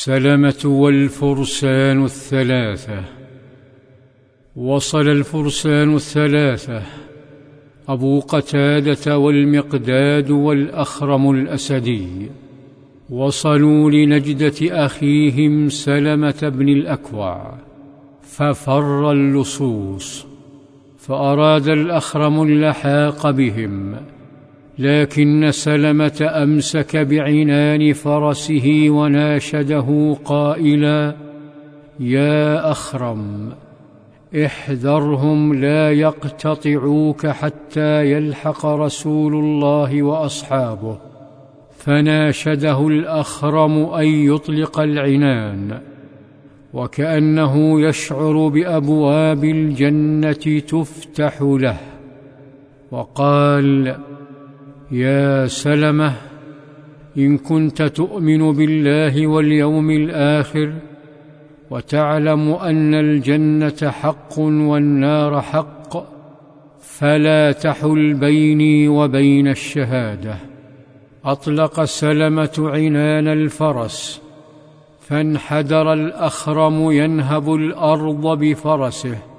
السلمه والفرسان الثلاثة. وصل الفرسان الثلاثة أبو قتادة والمقداد والأخرم الأسدي. وصلوا لنجدة أخيهم سلمة بن الأكوع ففر اللصوص فأراد الأخرم اللحاق بهم. لكن سلمة أمسك بعنان فرسه وناشده قائلا يا أخرم احذرهم لا يقتطعوك حتى يلحق رسول الله وأصحابه. فناشده الأخرم أن يطلق العنان وكأنه يشعر بأبواب الجنة تفتح له وقال يا سلمة إن كنت تؤمن بالله واليوم الآخر وتعلم أن الجنة حق والنار حق فلا تحل بيني وبين الشهادة. أطلق سلمة عنان الفرس فانحدر الأخرم ينهب الأرض بفرسه.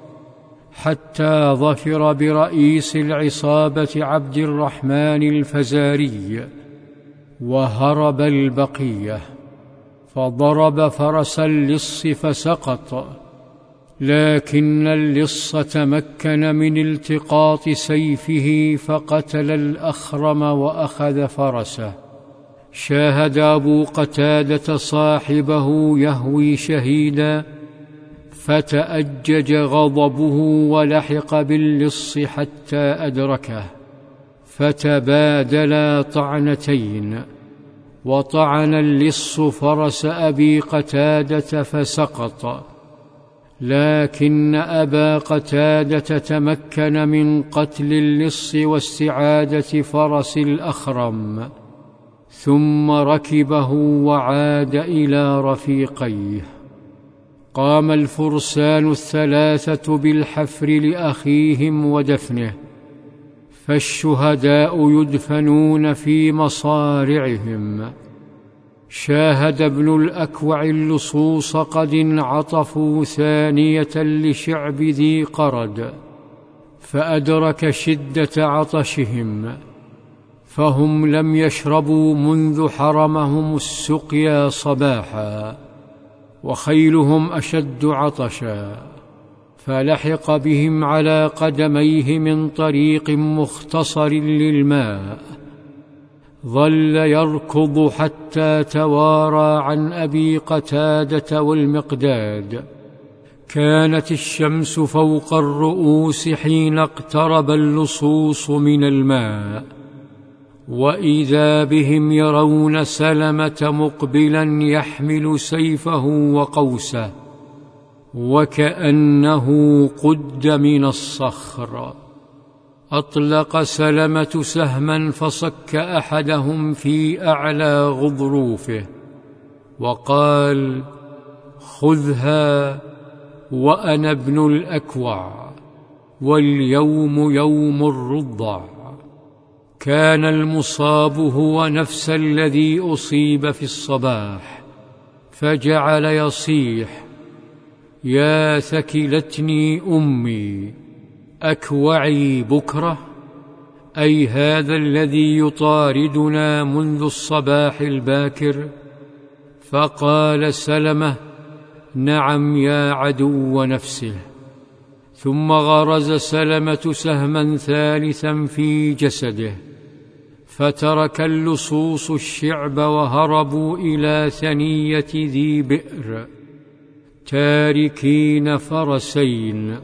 حتى ظفر برئيس العصابة عبد الرحمن الفزاري وهرب البقية فضرب فرس اللص فسقط لكن اللص تمكن من التقاط سيفه فقتل الأخرم وأخذ فرسه. شاهد أبو قتادة صاحبه يهوي شهيدا فتأجج غضبه ولحق باللص حتى أدركه فتبادلا طعنتين وطعن اللص فرس أبي قتادة فسقط لكن أبا قتادة تمكن من قتل اللص واستعادة فرس الأخرم ثم ركبه وعاد إلى رفيقيه. قام الفرسان الثلاثة بالحفر لأخيهم ودفنه فالشهداء يدفنون في مصارعهم. شاهد ابن الأكوع اللصوص قد انعطفوا ثانية لشعب ذي قرد فأدرك شدة عطشهم فهم لم يشربوا منذ حرمهم السقيا صباحا. وخيلهم أشد عطشا فلحق بهم على قدميه من طريق مختصر للماء ظل يركض حتى توارى عن أبي قتادة والمقداد. كانت الشمس فوق الرؤوس حين اقترب اللصوص من الماء. وإذا بهم يرون سلمة مقبلا يحمل سيفه وقوسه وكأنه قد من الصخر. أطلق سلمة سهما فصك أحدهم في أعلى غضروفه وقال خذها وأنا ابن الأكوع واليوم يوم الرضع. كان المصاب هو نفس الذي أصيب في الصباح فجعل يصيح يا ثكلتني أمي أكوعي بكرة؟ أي هذا الذي يطاردنا منذ الصباح الباكر؟ فقال سلمة نعم يا عدو نفسه. ثم غرز سلمة سهما ثالثا في جسده. فترك اللصوص الشعب وهربوا إلى ثنية ذي بئر. تاركين فرسين.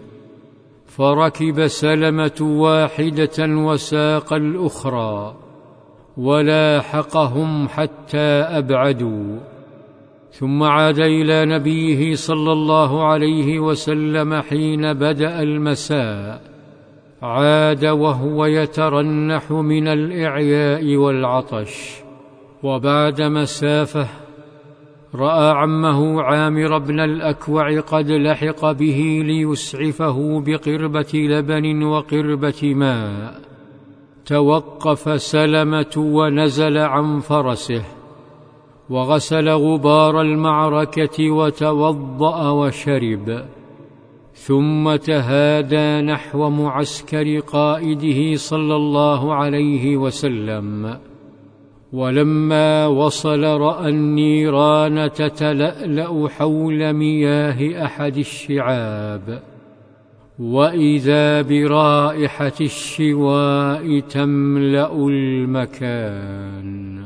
فركب سلمة واحدة وساق الأخرى. ولاحقهم حتى أبعدوا. ثم عاد إلى نبيه صلى الله عليه وسلم حين بدأ المساء. عاد وهو يترنح من الإعياء والعطش وبعد مسافة رأى عمه عامر بن الأكوع قد لحق به ليسعفه بقربة لبن وقربة ماء. توقف سلمة ونزل عن فرسه وغسل غبار المعركة وتوضأ وشرب. ثم تهادى نحو معسكر قائده صلى الله عليه وسلم. ولما وصل رأى النيران تتلألأ حول مياه أحد الشعاب. وإذا برائحة الشواء تملأ المكان.